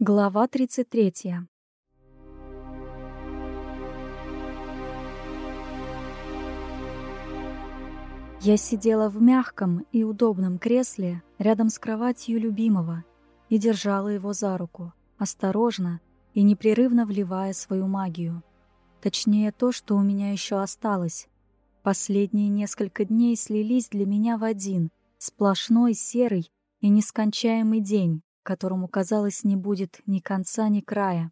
Глава 33. Я сидела в мягком и удобном кресле рядом с кроватью любимого и держала его за руку, осторожно и непрерывно вливая свою магию. Точнее, то, что у меня еще осталось. Последние несколько дней слились для меня в один, сплошной серый и нескончаемый день, которому, казалось, не будет ни конца, ни края.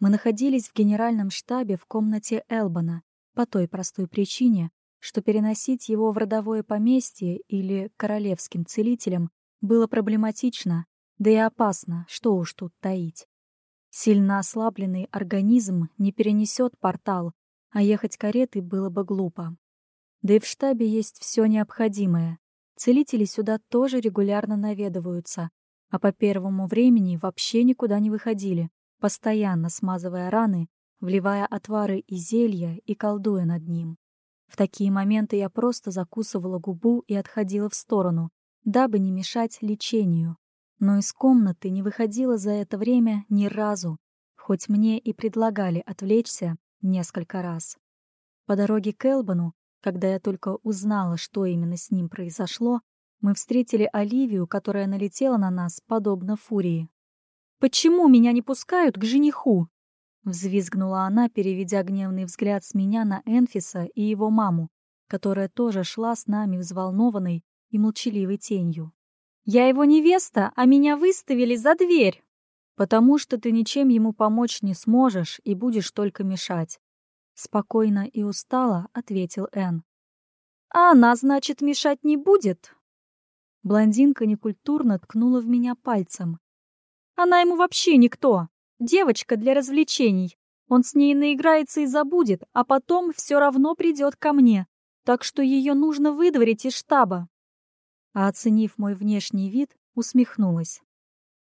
Мы находились в генеральном штабе в комнате Элбана по той простой причине, что переносить его в родовое поместье или королевским целителям было проблематично, да и опасно, что уж тут таить. Сильно ослабленный организм не перенесет портал, а ехать каретой было бы глупо. Да и в штабе есть все необходимое. Целители сюда тоже регулярно наведываются, а по первому времени вообще никуда не выходили, постоянно смазывая раны, вливая отвары и зелья и колдуя над ним. В такие моменты я просто закусывала губу и отходила в сторону, дабы не мешать лечению. Но из комнаты не выходила за это время ни разу, хоть мне и предлагали отвлечься несколько раз. По дороге к Элбану, когда я только узнала, что именно с ним произошло, мы встретили Оливию, которая налетела на нас, подобно фурии. «Почему меня не пускают к жениху?» Взвизгнула она, переведя гневный взгляд с меня на Энфиса и его маму, которая тоже шла с нами взволнованной и молчаливой тенью. «Я его невеста, а меня выставили за дверь!» «Потому что ты ничем ему помочь не сможешь и будешь только мешать», — спокойно и устало ответил Эн. «А она, значит, мешать не будет?» Блондинка некультурно ткнула в меня пальцем. «Она ему вообще никто. Девочка для развлечений. Он с ней наиграется и забудет, а потом все равно придет ко мне. Так что ее нужно выдворить из штаба». А оценив мой внешний вид, усмехнулась.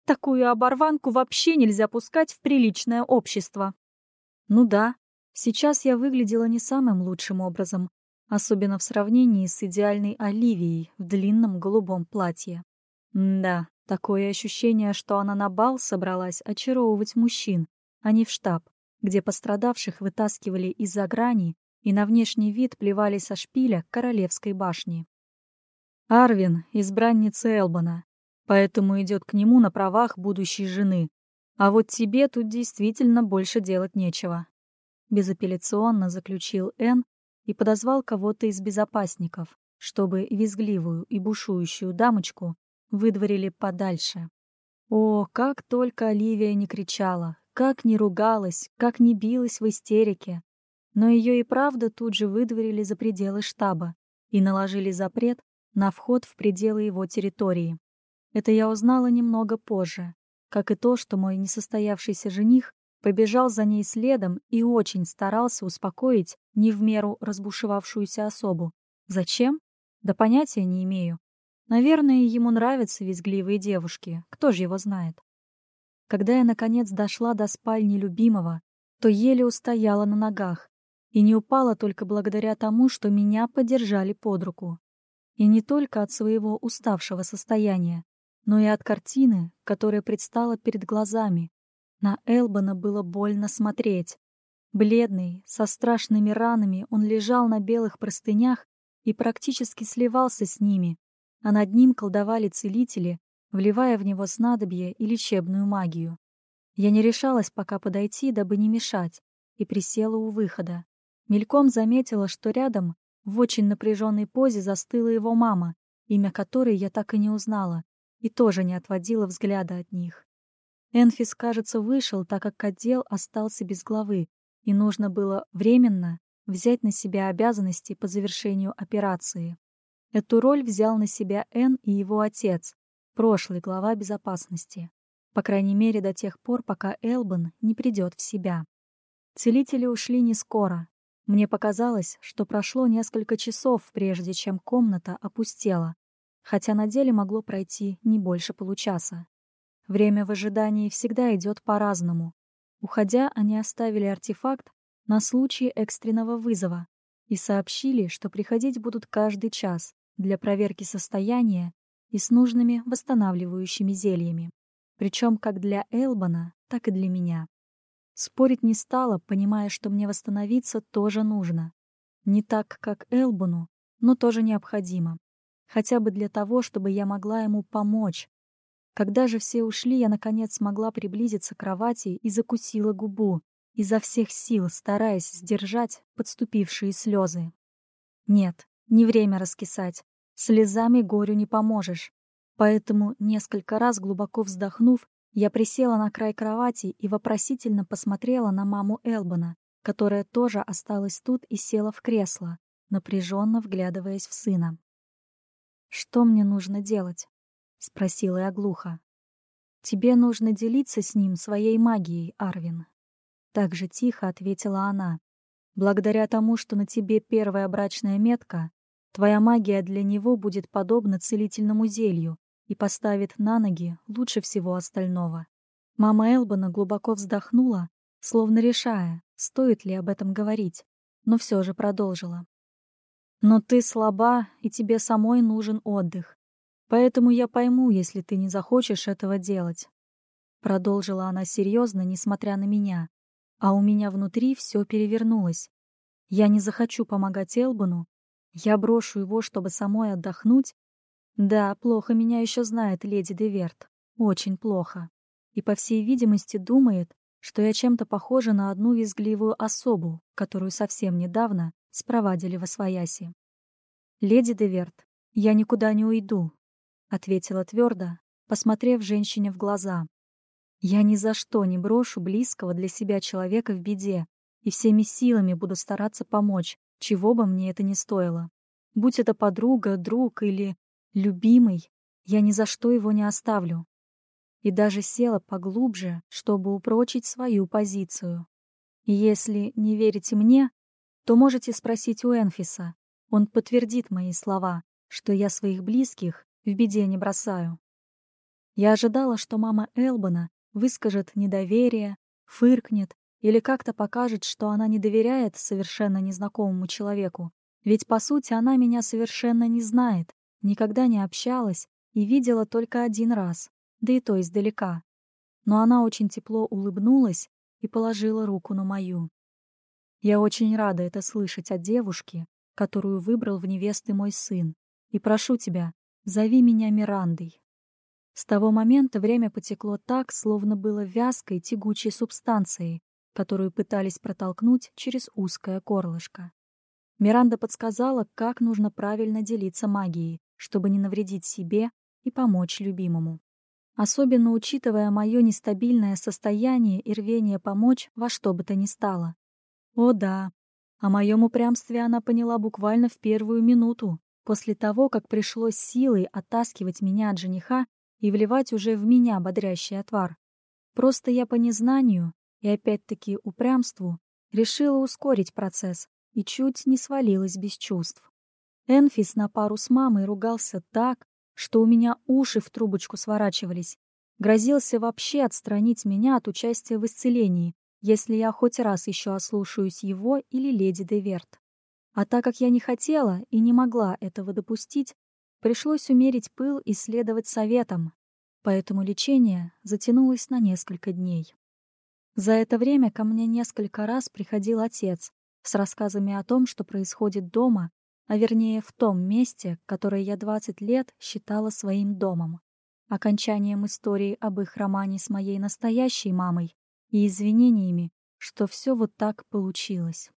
«Такую оборванку вообще нельзя пускать в приличное общество». Ну да, сейчас я выглядела не самым лучшим образом, особенно в сравнении с идеальной Оливией в длинном голубом платье. М да, такое ощущение, что она на бал собралась очаровывать мужчин, а не в штаб, где пострадавших вытаскивали из-за грани и на внешний вид плевали со шпиля королевской башни. Арвин — избранница Элбана, поэтому идет к нему на правах будущей жены. А вот тебе тут действительно больше делать нечего. Безапелляционно заключил Эн, и подозвал кого-то из безопасников, чтобы визгливую и бушующую дамочку выдворили подальше. О, как только Оливия не кричала, как не ругалась, как не билась в истерике. Но ее и правда тут же выдворили за пределы штаба и наложили запрет на вход в пределы его территории. Это я узнала немного позже, как и то, что мой несостоявшийся жених побежал за ней следом и очень старался успокоить не в меру разбушевавшуюся особу. Зачем? Да понятия не имею. Наверное, ему нравятся визгливые девушки, кто же его знает. Когда я, наконец, дошла до спальни любимого, то еле устояла на ногах и не упала только благодаря тому, что меня подержали под руку. И не только от своего уставшего состояния, но и от картины, которая предстала перед глазами, на Элбана было больно смотреть. Бледный, со страшными ранами, он лежал на белых простынях и практически сливался с ними, а над ним колдовали целители, вливая в него снадобье и лечебную магию. Я не решалась пока подойти, дабы не мешать, и присела у выхода. Мельком заметила, что рядом, в очень напряженной позе, застыла его мама, имя которой я так и не узнала, и тоже не отводила взгляда от них. Энфис, кажется, вышел, так как отдел остался без главы, и нужно было временно взять на себя обязанности по завершению операции. Эту роль взял на себя Эн и его отец, прошлый глава безопасности. По крайней мере, до тех пор, пока Элбан не придет в себя. Целители ушли не скоро. Мне показалось, что прошло несколько часов, прежде чем комната опустела, хотя на деле могло пройти не больше получаса. Время в ожидании всегда идет по-разному. Уходя, они оставили артефакт на случай экстренного вызова и сообщили, что приходить будут каждый час для проверки состояния и с нужными восстанавливающими зельями. причем как для Элбана, так и для меня. Спорить не стала, понимая, что мне восстановиться тоже нужно. Не так, как Элбану, но тоже необходимо. Хотя бы для того, чтобы я могла ему помочь. Когда же все ушли, я, наконец, смогла приблизиться к кровати и закусила губу, изо всех сил стараясь сдержать подступившие слезы. Нет, не время раскисать. Слезами горю не поможешь. Поэтому, несколько раз глубоко вздохнув, я присела на край кровати и вопросительно посмотрела на маму Элбана, которая тоже осталась тут и села в кресло, напряженно вглядываясь в сына. «Что мне нужно делать?» — спросила я глухо. «Тебе нужно делиться с ним своей магией, Арвин». Так же тихо ответила она. «Благодаря тому, что на тебе первая брачная метка, твоя магия для него будет подобна целительному зелью, и поставит на ноги лучше всего остального. Мама Элбана глубоко вздохнула, словно решая, стоит ли об этом говорить, но все же продолжила. «Но ты слаба, и тебе самой нужен отдых. Поэтому я пойму, если ты не захочешь этого делать». Продолжила она серьезно, несмотря на меня, а у меня внутри все перевернулось. Я не захочу помогать Элбану, я брошу его, чтобы самой отдохнуть, да, плохо меня еще знает леди Деверт. Очень плохо. И, по всей видимости, думает, что я чем-то похожа на одну визгливую особу, которую совсем недавно спровадили во свояси. «Леди Деверт, я никуда не уйду», — ответила твердо, посмотрев женщине в глаза. «Я ни за что не брошу близкого для себя человека в беде и всеми силами буду стараться помочь, чего бы мне это ни стоило. Будь это подруга, друг или Любимый, я ни за что его не оставлю. И даже села поглубже, чтобы упрочить свою позицию. Если не верите мне, то можете спросить у Энфиса. Он подтвердит мои слова, что я своих близких в беде не бросаю. Я ожидала, что мама Элбана выскажет недоверие, фыркнет или как-то покажет, что она не доверяет совершенно незнакомому человеку, ведь, по сути, она меня совершенно не знает Никогда не общалась и видела только один раз, да и то издалека. Но она очень тепло улыбнулась и положила руку на мою. Я очень рада это слышать от девушки, которую выбрал в невесты мой сын, и прошу тебя, зови меня Мирандой. С того момента время потекло так, словно было вязкой, тягучей субстанцией, которую пытались протолкнуть через узкое горлышко. Миранда подсказала, как нужно правильно делиться магией, чтобы не навредить себе и помочь любимому. Особенно учитывая мое нестабильное состояние и рвение помочь во что бы то ни стало. О да, о моем упрямстве она поняла буквально в первую минуту, после того, как пришлось силой оттаскивать меня от жениха и вливать уже в меня бодрящий отвар. Просто я по незнанию и опять-таки упрямству решила ускорить процесс и чуть не свалилась без чувств. Энфис на пару с мамой ругался так, что у меня уши в трубочку сворачивались. Грозился вообще отстранить меня от участия в исцелении, если я хоть раз еще ослушаюсь его или леди Деверт. А так как я не хотела и не могла этого допустить, пришлось умерить пыл и следовать советам, поэтому лечение затянулось на несколько дней. За это время ко мне несколько раз приходил отец с рассказами о том, что происходит дома а вернее в том месте, которое я 20 лет считала своим домом. Окончанием истории об их романе с моей настоящей мамой и извинениями, что все вот так получилось.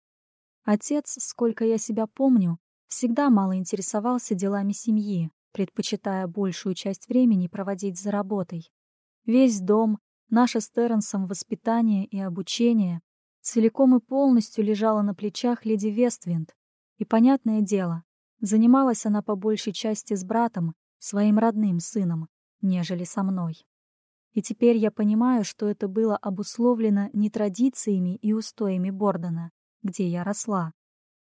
Отец, сколько я себя помню, всегда мало интересовался делами семьи, предпочитая большую часть времени проводить за работой. Весь дом, наше с Терренсом воспитание и обучение целиком и полностью лежало на плечах леди Вествинд, и, понятное дело, занималась она по большей части с братом, своим родным сыном, нежели со мной. И теперь я понимаю, что это было обусловлено не традициями и устоями Бордона, где я росла,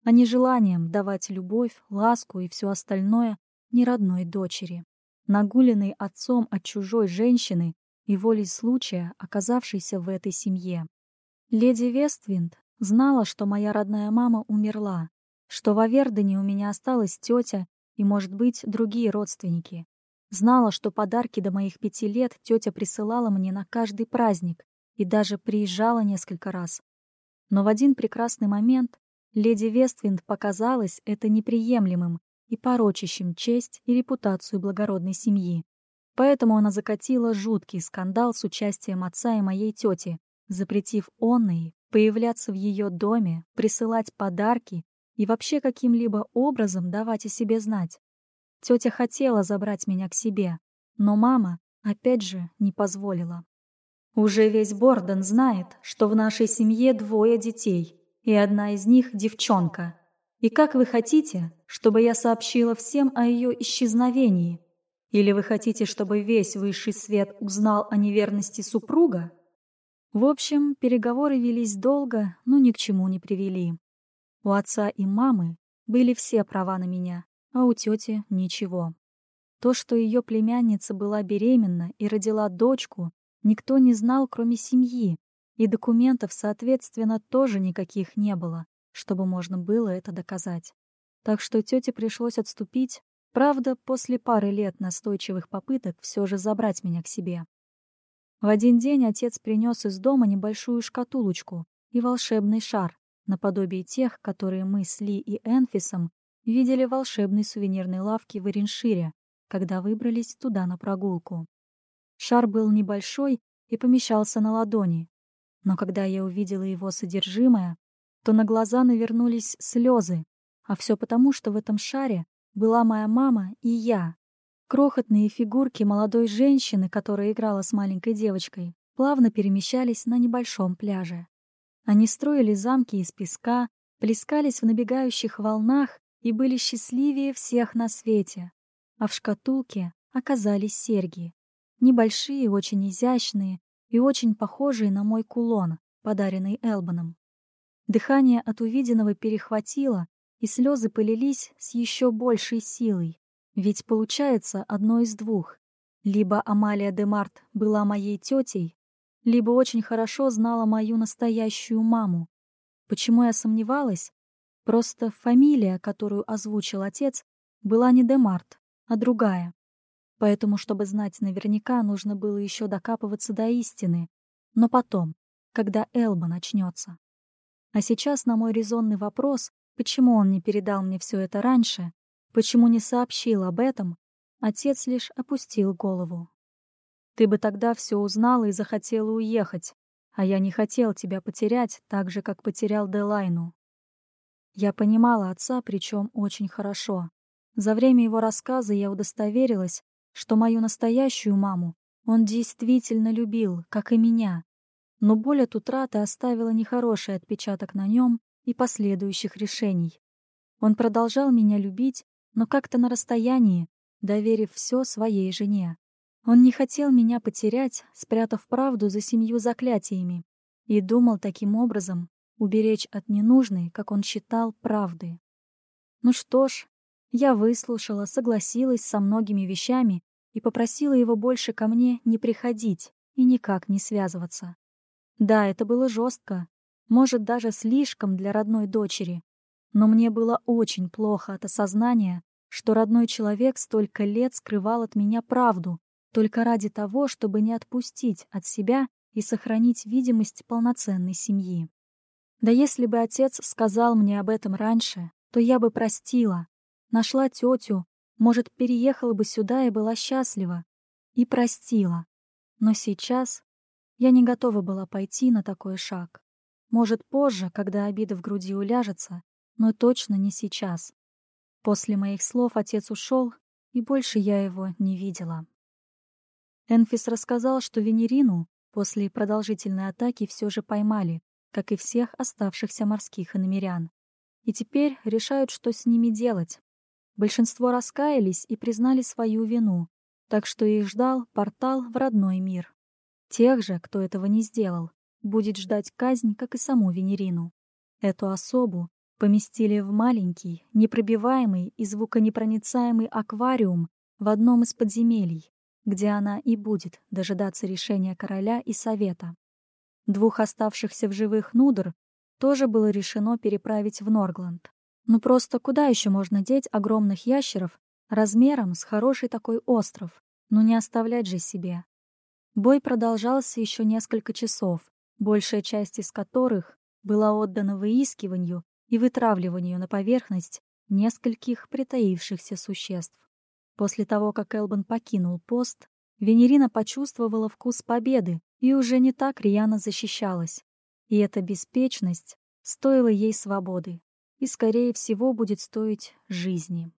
а не желанием давать любовь, ласку и все остальное неродной дочери, нагуленной отцом от чужой женщины и волей случая, оказавшейся в этой семье. Леди Вествинд знала, что моя родная мама умерла, что в Авердене у меня осталась тетя и, может быть, другие родственники. Знала, что подарки до моих пяти лет тетя присылала мне на каждый праздник и даже приезжала несколько раз. Но в один прекрасный момент леди Вествинд показалось это неприемлемым и порочащим честь и репутацию благородной семьи. Поэтому она закатила жуткий скандал с участием отца и моей тети, запретив онной появляться в ее доме, присылать подарки и вообще каким-либо образом давать о себе знать. Тетя хотела забрать меня к себе, но мама, опять же, не позволила. Уже весь Борден знает, что в нашей семье двое детей, и одна из них — девчонка. И как вы хотите, чтобы я сообщила всем о ее исчезновении? Или вы хотите, чтобы весь высший свет узнал о неверности супруга? В общем, переговоры велись долго, но ни к чему не привели. У отца и мамы были все права на меня, а у тети ничего. То, что ее племянница была беременна и родила дочку, никто не знал, кроме семьи, и документов, соответственно, тоже никаких не было, чтобы можно было это доказать. Так что тете пришлось отступить, правда, после пары лет настойчивых попыток все же забрать меня к себе. В один день отец принес из дома небольшую шкатулочку и волшебный шар, наподобие тех, которые мы с Ли и Энфисом видели в волшебной сувенирной лавке в Ириншире, когда выбрались туда на прогулку. Шар был небольшой и помещался на ладони, но когда я увидела его содержимое, то на глаза навернулись слезы, а все потому, что в этом шаре была моя мама и я. Крохотные фигурки молодой женщины, которая играла с маленькой девочкой, плавно перемещались на небольшом пляже. Они строили замки из песка, плескались в набегающих волнах и были счастливее всех на свете. А в шкатулке оказались серьги. Небольшие, очень изящные и очень похожие на мой кулон, подаренный Элбаном. Дыхание от увиденного перехватило, и слезы полились с еще большей силой. Ведь получается одно из двух. Либо Амалия де Март была моей тетей, либо очень хорошо знала мою настоящую маму. Почему я сомневалась? Просто фамилия, которую озвучил отец, была не Демарт, а другая. Поэтому, чтобы знать наверняка, нужно было еще докапываться до истины. Но потом, когда Элба начнется. А сейчас на мой резонный вопрос, почему он не передал мне все это раньше, почему не сообщил об этом, отец лишь опустил голову. «Ты бы тогда все узнала и захотела уехать, а я не хотел тебя потерять так же, как потерял Делайну. Я понимала отца, причем очень хорошо. За время его рассказа я удостоверилась, что мою настоящую маму он действительно любил, как и меня. Но боль от утраты оставила нехороший отпечаток на нем и последующих решений. Он продолжал меня любить, но как-то на расстоянии, доверив все своей жене. Он не хотел меня потерять, спрятав правду за семью заклятиями, и думал таким образом уберечь от ненужной, как он считал, правды. Ну что ж, я выслушала, согласилась со многими вещами и попросила его больше ко мне не приходить и никак не связываться. Да, это было жестко, может, даже слишком для родной дочери, но мне было очень плохо от осознания, что родной человек столько лет скрывал от меня правду, только ради того, чтобы не отпустить от себя и сохранить видимость полноценной семьи. Да если бы отец сказал мне об этом раньше, то я бы простила, нашла тетю, может, переехала бы сюда и была счастлива. И простила. Но сейчас я не готова была пойти на такой шаг. Может, позже, когда обида в груди уляжется, но точно не сейчас. После моих слов отец ушел, и больше я его не видела. Энфис рассказал, что Венерину после продолжительной атаки все же поймали, как и всех оставшихся морских иномерян. И теперь решают, что с ними делать. Большинство раскаялись и признали свою вину, так что их ждал портал в родной мир. Тех же, кто этого не сделал, будет ждать казнь, как и саму Венерину. Эту особу поместили в маленький, непробиваемый и звуконепроницаемый аквариум в одном из подземелий, где она и будет дожидаться решения короля и совета. Двух оставшихся в живых Нудр тоже было решено переправить в Норгланд. Ну просто куда еще можно деть огромных ящеров, размером с хороший такой остров, но не оставлять же себе. Бой продолжался еще несколько часов, большая часть из которых была отдана выискиванию и вытравливанию на поверхность нескольких притаившихся существ. После того, как Элбан покинул пост, Венерина почувствовала вкус победы и уже не так рьяно защищалась. И эта беспечность стоила ей свободы и, скорее всего, будет стоить жизни.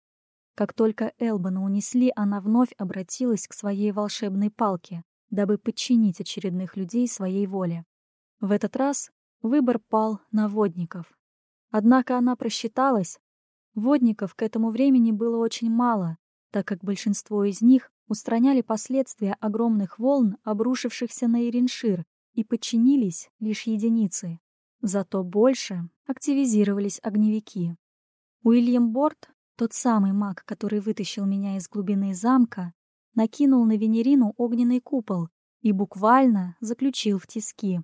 Как только Элбана унесли, она вновь обратилась к своей волшебной палке, дабы подчинить очередных людей своей воле. В этот раз выбор пал на водников. Однако она просчиталась. Водников к этому времени было очень мало, так как большинство из них устраняли последствия огромных волн, обрушившихся на Ириншир, и подчинились лишь единицы. Зато больше активизировались огневики. Уильям Борт, тот самый маг, который вытащил меня из глубины замка, накинул на Венерину огненный купол и буквально заключил в тиски.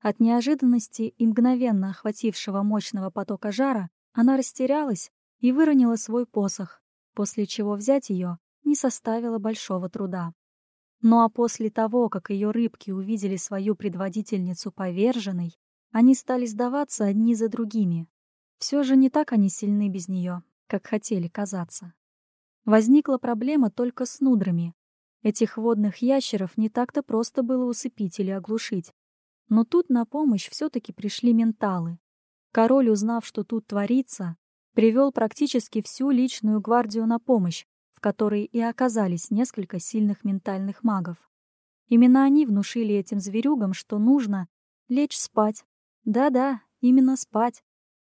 От неожиданности и мгновенно охватившего мощного потока жара она растерялась и выронила свой посох, после чего взять ее не составило большого труда. Ну а после того, как ее рыбки увидели свою предводительницу поверженной, они стали сдаваться одни за другими. Все же не так они сильны без нее, как хотели казаться. Возникла проблема только с нудрами. Этих водных ящеров не так-то просто было усыпить или оглушить. Но тут на помощь все-таки пришли менталы. Король, узнав, что тут творится, привел практически всю личную гвардию на помощь, в которой и оказались несколько сильных ментальных магов. Именно они внушили этим зверюгам, что нужно лечь спать. Да-да, именно спать.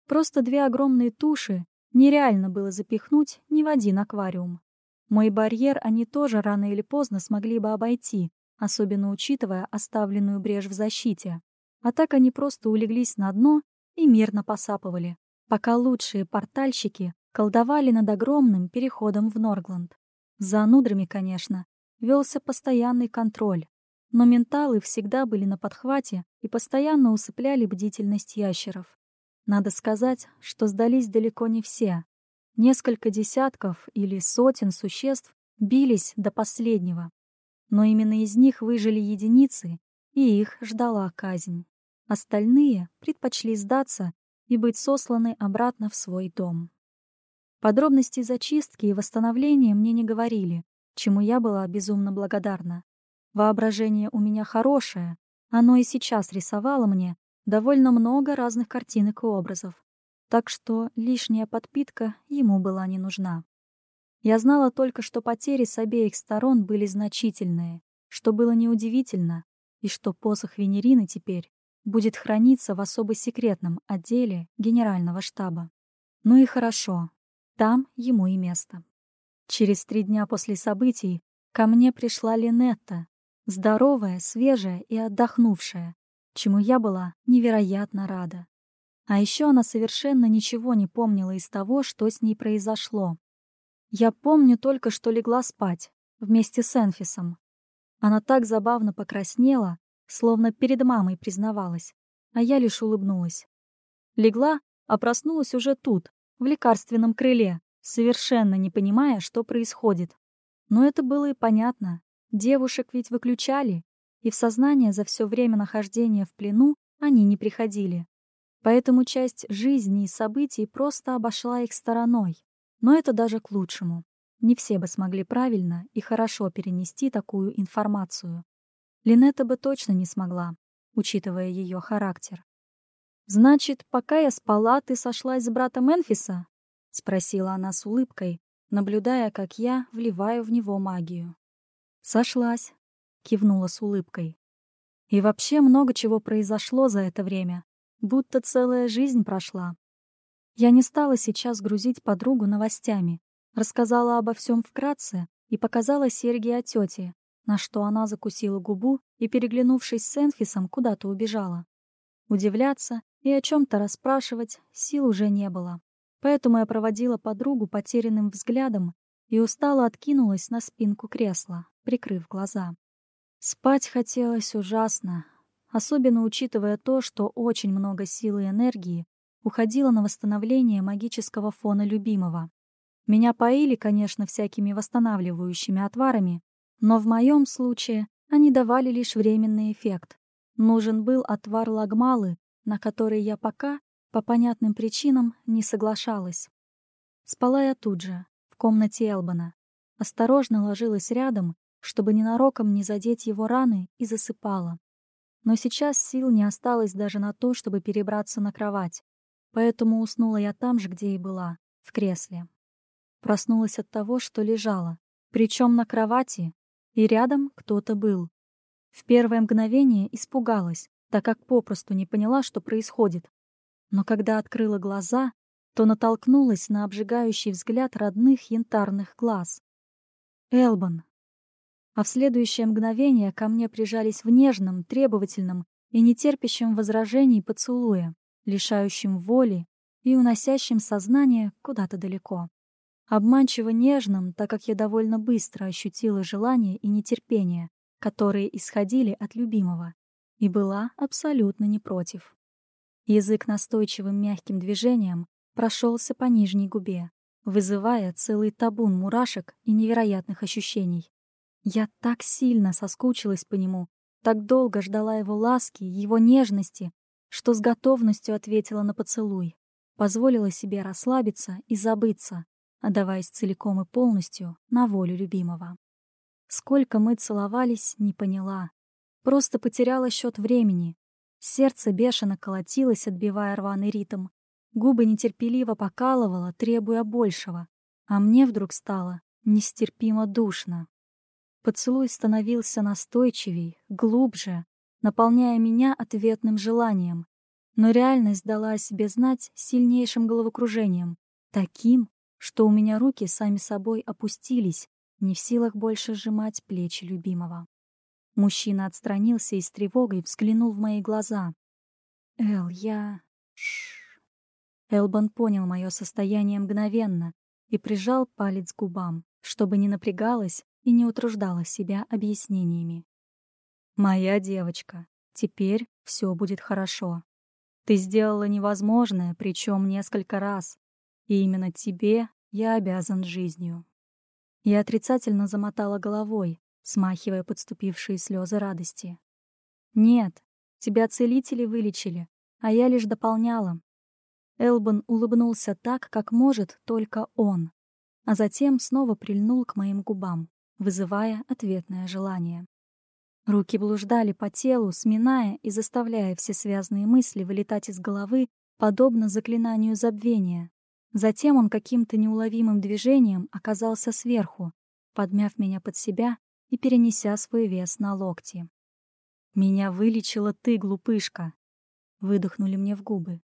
Просто две огромные туши нереально было запихнуть ни в один аквариум. Мой барьер они тоже рано или поздно смогли бы обойти, особенно учитывая оставленную брешь в защите. А так они просто улеглись на дно и мирно посапывали, пока лучшие портальщики колдовали над огромным переходом в Норгланд. За нудрами, конечно, велся постоянный контроль, но менталы всегда были на подхвате и постоянно усыпляли бдительность ящеров. Надо сказать, что сдались далеко не все. Несколько десятков или сотен существ бились до последнего, но именно из них выжили единицы, и их ждала казнь. Остальные предпочли сдаться и быть сосланы обратно в свой дом. Подробности зачистки и восстановления мне не говорили, чему я была безумно благодарна. Воображение у меня хорошее, оно и сейчас рисовало мне довольно много разных картинок и образов, так что лишняя подпитка ему была не нужна. Я знала только, что потери с обеих сторон были значительные, что было неудивительно, и что посох Венерины теперь будет храниться в особо секретном отделе Генерального штаба. Ну и хорошо, там ему и место. Через три дня после событий ко мне пришла Линетта, здоровая, свежая и отдохнувшая, чему я была невероятно рада. А еще она совершенно ничего не помнила из того, что с ней произошло. Я помню только, что легла спать, вместе с Энфисом. Она так забавно покраснела, словно перед мамой признавалась, а я лишь улыбнулась. Легла, а проснулась уже тут, в лекарственном крыле, совершенно не понимая, что происходит. Но это было и понятно. Девушек ведь выключали, и в сознание за все время нахождения в плену они не приходили. Поэтому часть жизни и событий просто обошла их стороной. Но это даже к лучшему. Не все бы смогли правильно и хорошо перенести такую информацию. Линетта бы точно не смогла, учитывая ее характер. «Значит, пока я спала, ты сошлась с братом Энфиса?» — спросила она с улыбкой, наблюдая, как я вливаю в него магию. «Сошлась», — кивнула с улыбкой. «И вообще много чего произошло за это время, будто целая жизнь прошла. Я не стала сейчас грузить подругу новостями, рассказала обо всем вкратце и показала серьги о тете, на что она закусила губу и, переглянувшись с Энфисом, куда-то убежала. Удивляться и о чем-то расспрашивать сил уже не было. Поэтому я проводила подругу потерянным взглядом и устало откинулась на спинку кресла, прикрыв глаза. Спать хотелось ужасно, особенно учитывая то, что очень много сил и энергии уходила на восстановление магического фона любимого. Меня поили, конечно, всякими восстанавливающими отварами, но в моем случае они давали лишь временный эффект. Нужен был отвар лагмалы, на который я пока, по понятным причинам, не соглашалась. Спала я тут же, в комнате Элбана. Осторожно ложилась рядом, чтобы ненароком не задеть его раны, и засыпала. Но сейчас сил не осталось даже на то, чтобы перебраться на кровать, поэтому уснула я там же, где и была, в кресле. Проснулась от того, что лежала, причем на кровати, и рядом кто-то был. В первое мгновение испугалась, так как попросту не поняла, что происходит. Но когда открыла глаза, то натолкнулась на обжигающий взгляд родных янтарных глаз. Элбан. А в следующее мгновение ко мне прижались в нежном, требовательном и нетерпящем возражений поцелуя, лишающим воли и уносящим сознание куда-то далеко. Обманчиво нежным, так как я довольно быстро ощутила желание и нетерпение, которые исходили от любимого, и была абсолютно не против. Язык настойчивым мягким движением прошелся по нижней губе, вызывая целый табун мурашек и невероятных ощущений. Я так сильно соскучилась по нему, так долго ждала его ласки, его нежности, что с готовностью ответила на поцелуй, позволила себе расслабиться и забыться, отдаваясь целиком и полностью на волю любимого. Сколько мы целовались, не поняла. Просто потеряла счет времени. Сердце бешено колотилось, отбивая рваный ритм. Губы нетерпеливо покалывало, требуя большего. А мне вдруг стало нестерпимо душно. Поцелуй становился настойчивей, глубже, наполняя меня ответным желанием. Но реальность дала о себе знать сильнейшим головокружением, таким, что у меня руки сами собой опустились, не в силах больше сжимать плечи любимого. Мужчина отстранился и с тревогой взглянул в мои глаза. «Эл, я...» Ш Элбан понял мое состояние мгновенно и прижал палец к губам, чтобы не напрягалась и не утруждала себя объяснениями. «Моя девочка, теперь все будет хорошо. Ты сделала невозможное, причем несколько раз, и именно тебе я обязан жизнью». Я отрицательно замотала головой, смахивая подступившие слезы радости. «Нет, тебя целители вылечили, а я лишь дополняла». Элбан улыбнулся так, как может только он, а затем снова прильнул к моим губам, вызывая ответное желание. Руки блуждали по телу, сминая и заставляя все связанные мысли вылетать из головы, подобно заклинанию забвения, Затем он каким-то неуловимым движением оказался сверху, подмяв меня под себя и перенеся свой вес на локти. «Меня вылечила ты, глупышка!» Выдохнули мне в губы.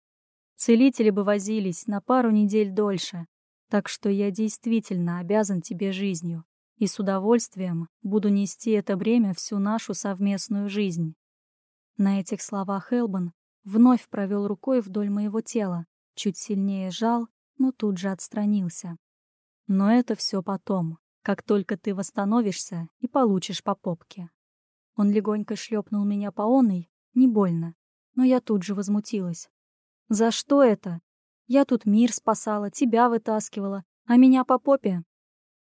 «Целители бы возились на пару недель дольше, так что я действительно обязан тебе жизнью и с удовольствием буду нести это бремя всю нашу совместную жизнь». На этих словах Элбан вновь провел рукой вдоль моего тела, чуть сильнее жал но тут же отстранился. Но это все потом, как только ты восстановишься и получишь по попке. Он легонько шлепнул меня по оной, не больно, но я тут же возмутилась. «За что это? Я тут мир спасала, тебя вытаскивала, а меня по попе?»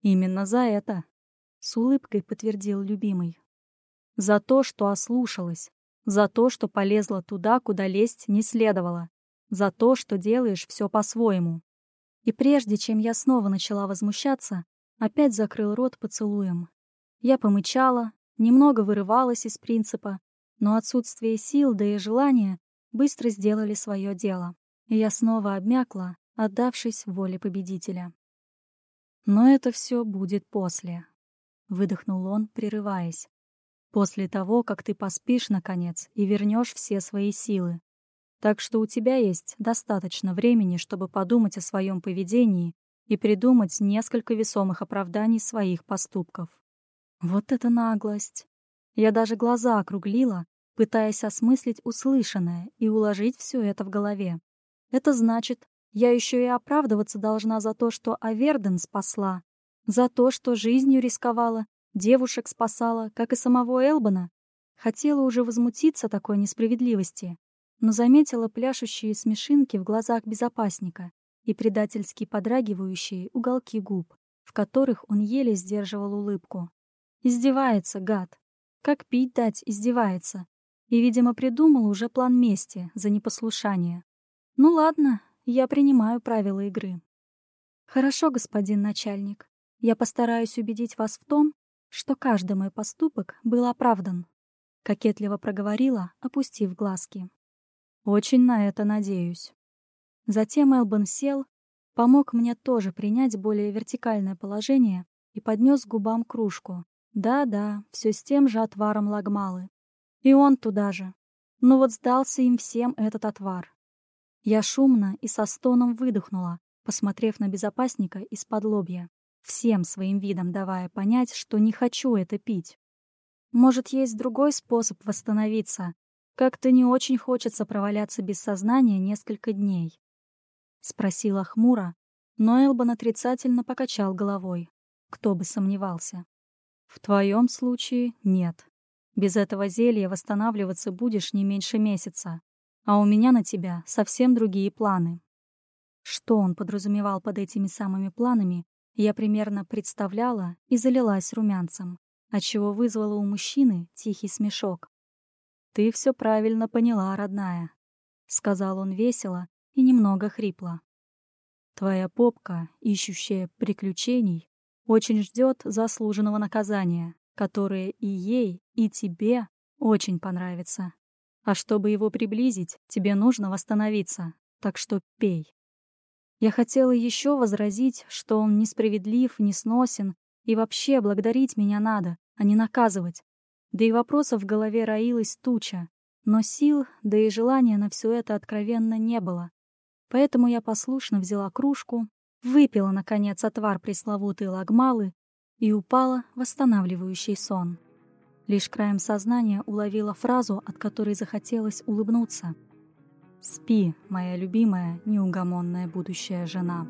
«Именно за это», — с улыбкой подтвердил любимый. «За то, что ослушалась, за то, что полезла туда, куда лезть не следовало, за то, что делаешь все по-своему. И прежде чем я снова начала возмущаться, опять закрыл рот поцелуем. Я помычала, немного вырывалась из принципа, но отсутствие сил, да и желания быстро сделали свое дело, и я снова обмякла, отдавшись воле победителя. «Но это все будет после», — выдохнул он, прерываясь. «После того, как ты поспишь, наконец, и вернешь все свои силы. Так что у тебя есть достаточно времени, чтобы подумать о своем поведении и придумать несколько весомых оправданий своих поступков. Вот это наглость. Я даже глаза округлила, пытаясь осмыслить услышанное и уложить все это в голове. Это значит, я еще и оправдываться должна за то, что Аверден спасла, за то, что жизнью рисковала, девушек спасала, как и самого Элбана. Хотела уже возмутиться такой несправедливости, но заметила пляшущие смешинки в глазах безопасника и предательски подрагивающие уголки губ, в которых он еле сдерживал улыбку. Издевается, гад. Как пить дать, издевается. И, видимо, придумал уже план мести за непослушание. Ну ладно, я принимаю правила игры. Хорошо, господин начальник. Я постараюсь убедить вас в том, что каждый мой поступок был оправдан. Кокетливо проговорила, опустив глазки. Очень на это надеюсь. Затем Элбан сел, помог мне тоже принять более вертикальное положение и поднес губам кружку. Да-да, все с тем же отваром лагмалы. И он туда же. Но вот сдался им всем этот отвар. Я шумно и со стоном выдохнула, посмотрев на безопасника из-под лобья, всем своим видом давая понять, что не хочу это пить. Может, есть другой способ восстановиться. Как-то не очень хочется проваляться без сознания несколько дней. Спросила хмуро, но Элбан отрицательно покачал головой. Кто бы сомневался. В твоем случае нет. Без этого зелья восстанавливаться будешь не меньше месяца. А у меня на тебя совсем другие планы. Что он подразумевал под этими самыми планами, я примерно представляла и залилась румянцем, отчего вызвала у мужчины тихий смешок. «Ты все правильно поняла, родная», — сказал он весело и немного хрипло. «Твоя попка, ищущая приключений, очень ждет заслуженного наказания, которое и ей, и тебе очень понравится. А чтобы его приблизить, тебе нужно восстановиться, так что пей». Я хотела еще возразить, что он несправедлив, несносен, и вообще благодарить меня надо, а не наказывать. Да и вопросов в голове роилась туча, но сил, да и желания на все это откровенно не было. Поэтому я послушно взяла кружку, выпила, наконец, отвар пресловутой лагмалы и упала в восстанавливающий сон. Лишь краем сознания уловила фразу, от которой захотелось улыбнуться. «Спи, моя любимая, неугомонная будущая жена».